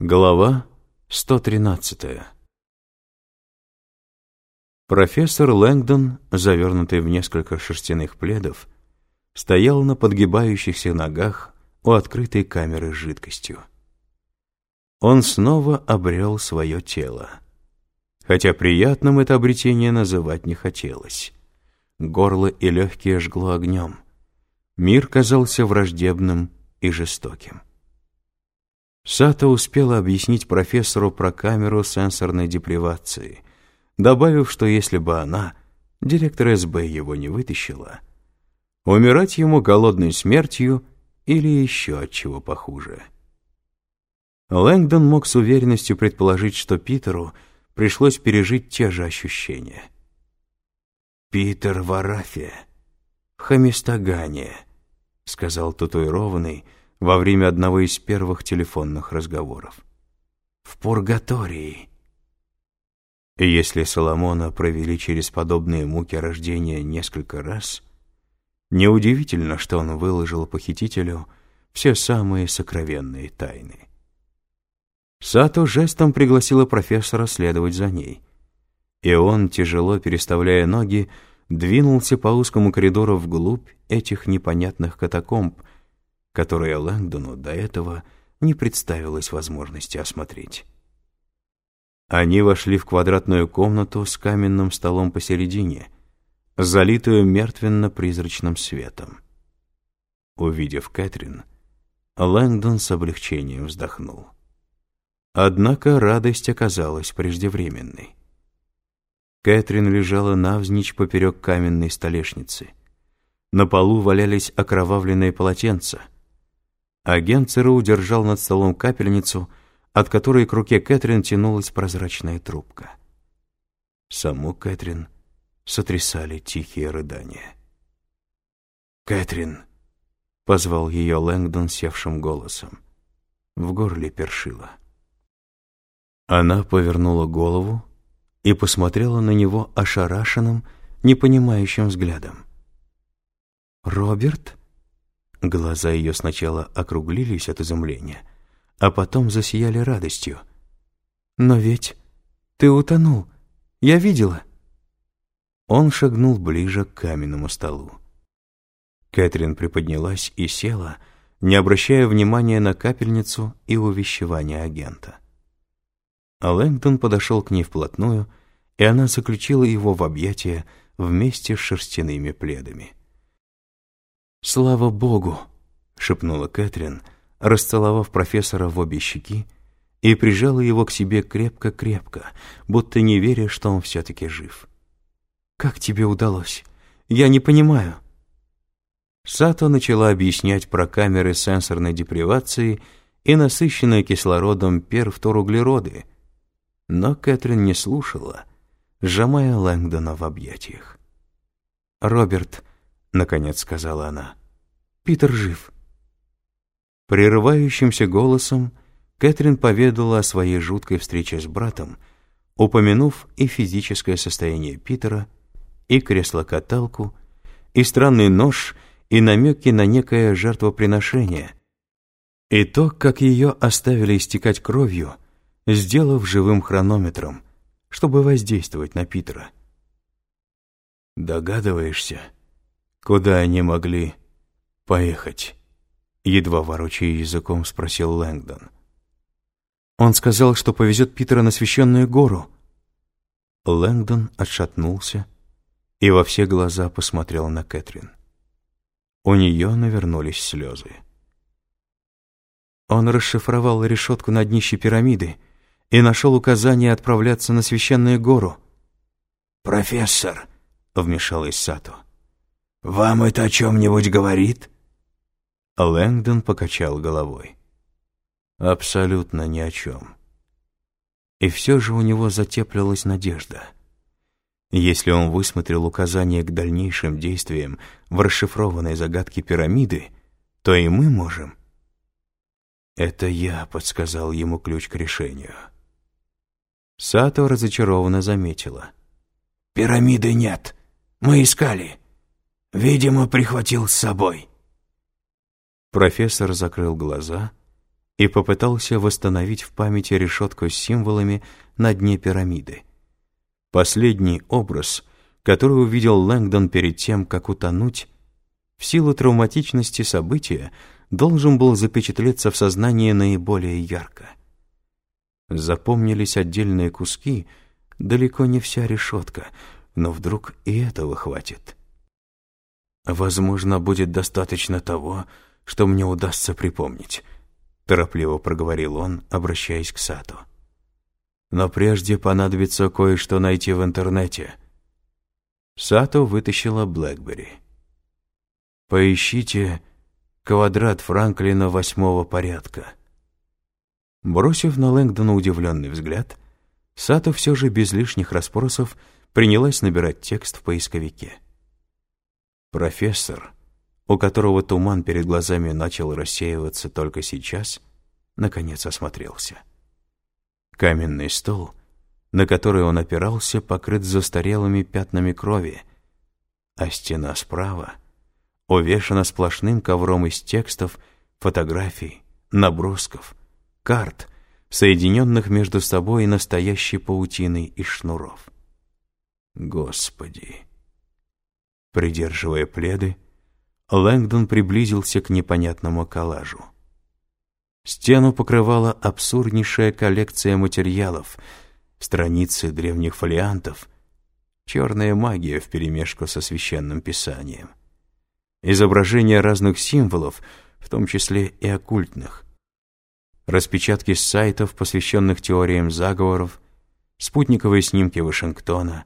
Глава 113 Профессор Лэнгдон, завернутый в несколько шерстяных пледов, стоял на подгибающихся ногах у открытой камеры с жидкостью. Он снова обрел свое тело. Хотя приятным это обретение называть не хотелось. Горло и легкие жгло огнем. Мир казался враждебным и жестоким. Сато успела объяснить профессору про камеру сенсорной депривации, добавив, что если бы она, директор СБ, его не вытащила, умирать ему голодной смертью или еще от чего похуже. Лэнгдон мог с уверенностью предположить, что Питеру пришлось пережить те же ощущения. «Питер в Арафе, в Хамистагане», — сказал татуированный, во время одного из первых телефонных разговоров. В Пургатории. И если Соломона провели через подобные муки рождения несколько раз, неудивительно, что он выложил похитителю все самые сокровенные тайны. Сато жестом пригласила профессора следовать за ней. И он, тяжело переставляя ноги, двинулся по узкому коридору вглубь этих непонятных катакомб, которые Лэнгдону до этого не представилось возможности осмотреть. Они вошли в квадратную комнату с каменным столом посередине, залитую мертвенно-призрачным светом. Увидев Кэтрин, Лэнгдон с облегчением вздохнул. Однако радость оказалась преждевременной. Кэтрин лежала навзничь поперек каменной столешницы. На полу валялись окровавленные полотенца — Агент ЦРУ держал над столом капельницу, от которой к руке Кэтрин тянулась прозрачная трубка. Саму Кэтрин сотрясали тихие рыдания. «Кэтрин!» — позвал ее Лэнгдон севшим голосом. В горле першило. Она повернула голову и посмотрела на него ошарашенным, непонимающим взглядом. «Роберт?» Глаза ее сначала округлились от изумления, а потом засияли радостью. «Но ведь ты утонул. Я видела». Он шагнул ближе к каменному столу. Кэтрин приподнялась и села, не обращая внимания на капельницу и увещевание агента. Лэнгдон подошел к ней вплотную, и она заключила его в объятия вместе с шерстяными пледами. «Слава Богу!» — шепнула Кэтрин, расцеловав профессора в обе щеки и прижала его к себе крепко-крепко, будто не веря, что он все-таки жив. «Как тебе удалось? Я не понимаю». Сато начала объяснять про камеры сенсорной депривации и насыщенные кислородом перфторуглероды, но Кэтрин не слушала, сжимая Лэнгдона в объятиях. «Роберт», наконец сказала она. «Питер жив». Прерывающимся голосом Кэтрин поведала о своей жуткой встрече с братом, упомянув и физическое состояние Питера, и кресло-каталку, и странный нож, и намеки на некое жертвоприношение, и то, как ее оставили истекать кровью, сделав живым хронометром, чтобы воздействовать на Питера. «Догадываешься?» Куда они могли поехать? Едва ворочая языком, спросил Лэнгдон. Он сказал, что повезет Питера на священную гору. Лэнгдон отшатнулся и во все глаза посмотрел на Кэтрин. У нее навернулись слезы. Он расшифровал решетку на днище пирамиды и нашел указание отправляться на священную гору. «Профессор», — вмешалась Сато, «Вам это о чем-нибудь говорит?» Лэнгдон покачал головой. «Абсолютно ни о чем». И все же у него затеплилась надежда. Если он высмотрел указания к дальнейшим действиям в расшифрованной загадке пирамиды, то и мы можем. Это я подсказал ему ключ к решению. Сато разочарованно заметила. «Пирамиды нет. Мы искали. Видимо, прихватил с собой. Профессор закрыл глаза и попытался восстановить в памяти решетку с символами на дне пирамиды. Последний образ, который увидел Лэнгдон перед тем, как утонуть, в силу травматичности события должен был запечатлеться в сознании наиболее ярко. Запомнились отдельные куски, далеко не вся решетка, но вдруг и этого хватит. «Возможно, будет достаточно того, что мне удастся припомнить», — торопливо проговорил он, обращаясь к Сату. «Но прежде понадобится кое-что найти в интернете». Сато вытащила Блэкбери. «Поищите квадрат Франклина восьмого порядка». Бросив на Лэнгдона удивленный взгляд, Сато все же без лишних расспросов принялась набирать текст в поисковике. Профессор, у которого туман перед глазами начал рассеиваться только сейчас, наконец осмотрелся. Каменный стол, на который он опирался, покрыт застарелыми пятнами крови, а стена справа увешана сплошным ковром из текстов, фотографий, набросков, карт, соединенных между собой настоящей паутиной из шнуров. Господи! Придерживая пледы, Лэнгдон приблизился к непонятному коллажу. Стену покрывала абсурднейшая коллекция материалов, страницы древних фолиантов, черная магия вперемешку со священным писанием, изображения разных символов, в том числе и оккультных, распечатки с сайтов, посвященных теориям заговоров, спутниковые снимки Вашингтона,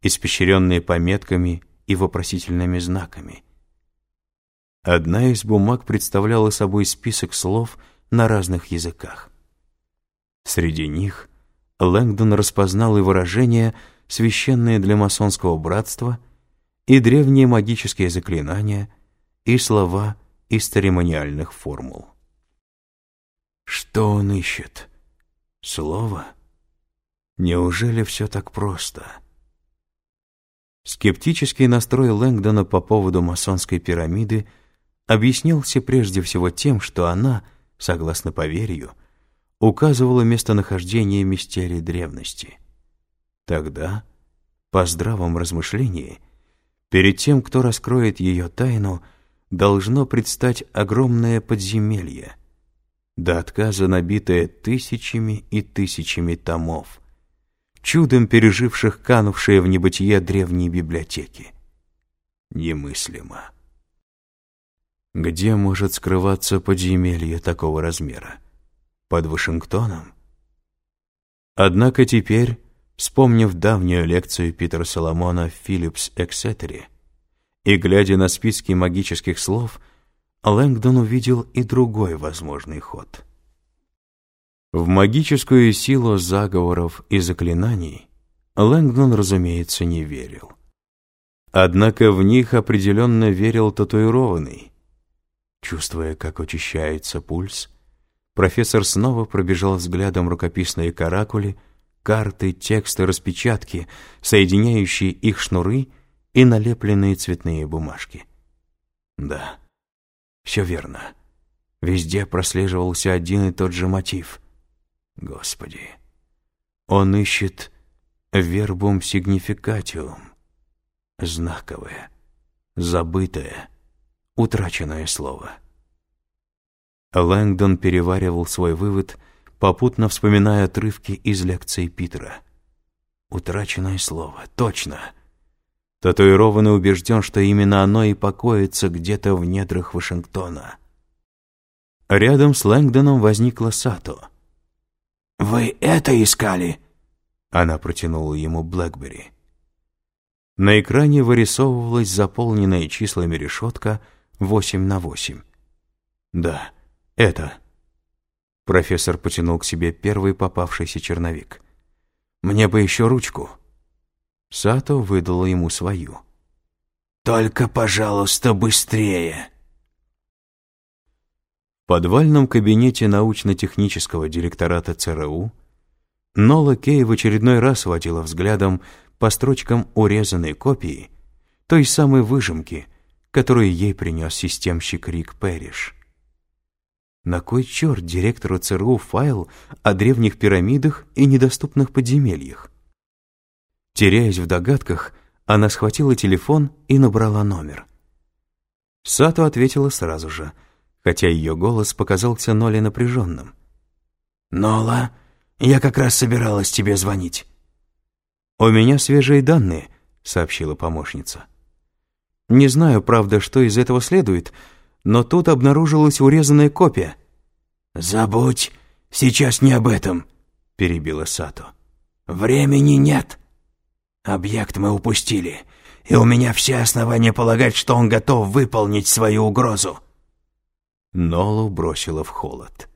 испещренные пометками и вопросительными знаками — Одна из бумаг представляла собой список слов на разных языках. Среди них Лэнгдон распознал и выражения, священные для масонского братства, и древние магические заклинания, и слова из церемониальных формул. Что он ищет? Слово? Неужели все так просто? Скептический настрой Лэнгдона по поводу масонской пирамиды – объяснялся прежде всего тем, что она, согласно поверью, указывала местонахождение мистерии древности. Тогда, по здравом размышлении, перед тем, кто раскроет ее тайну, должно предстать огромное подземелье, до отказа набитое тысячами и тысячами томов, чудом переживших канувшие в небытие древние библиотеки. Немыслимо. Где может скрываться подземелье такого размера? Под Вашингтоном? Однако теперь, вспомнив давнюю лекцию Питера Соломона в Филлипс Эксетере и глядя на списки магических слов, Лэнгдон увидел и другой возможный ход. В магическую силу заговоров и заклинаний Лэнгдон, разумеется, не верил. Однако в них определенно верил татуированный, Чувствуя, как очищается пульс, профессор снова пробежал взглядом рукописные каракули, карты, тексты, распечатки, соединяющие их шнуры и налепленные цветные бумажки. Да, все верно. Везде прослеживался один и тот же мотив. Господи, он ищет вербум сигнификатиум, знаковое, забытое, утраченное слово. Лэнгдон переваривал свой вывод, попутно вспоминая отрывки из лекции Питера. Утраченное слово, точно. Татуированный убежден, что именно оно и покоится где-то в недрах Вашингтона. Рядом с Лэнгдоном возникла Сато. «Вы это искали?» Она протянула ему Блэкбери. На экране вырисовывалась заполненная числами решетка — Восемь на восемь. Да, это. Профессор потянул к себе первый попавшийся черновик. Мне бы еще ручку. Сато выдала ему свою. «Только, пожалуйста, быстрее!» Подвальном кабинете научно-технического директората ЦРУ Нола Кей в очередной раз водила взглядом по строчкам урезанной копии той самой выжимки, которую ей принес системщик Рик Пэриш. На кой черт директору ЦРУ файл о древних пирамидах и недоступных подземельях? Теряясь в догадках, она схватила телефон и набрала номер. Сато ответила сразу же, хотя ее голос показался Ноле напряженным. «Нола, я как раз собиралась тебе звонить». «У меня свежие данные», — сообщила помощница. «Не знаю, правда, что из этого следует, но тут обнаружилась урезанная копия». «Забудь, сейчас не об этом», — перебила Сато. «Времени нет. Объект мы упустили, и у меня все основания полагать, что он готов выполнить свою угрозу». Нолу бросила в холод.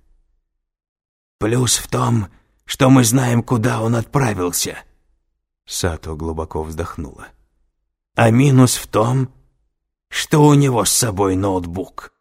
«Плюс в том, что мы знаем, куда он отправился». Сато глубоко вздохнула. «А минус в том, что у него с собой ноутбук».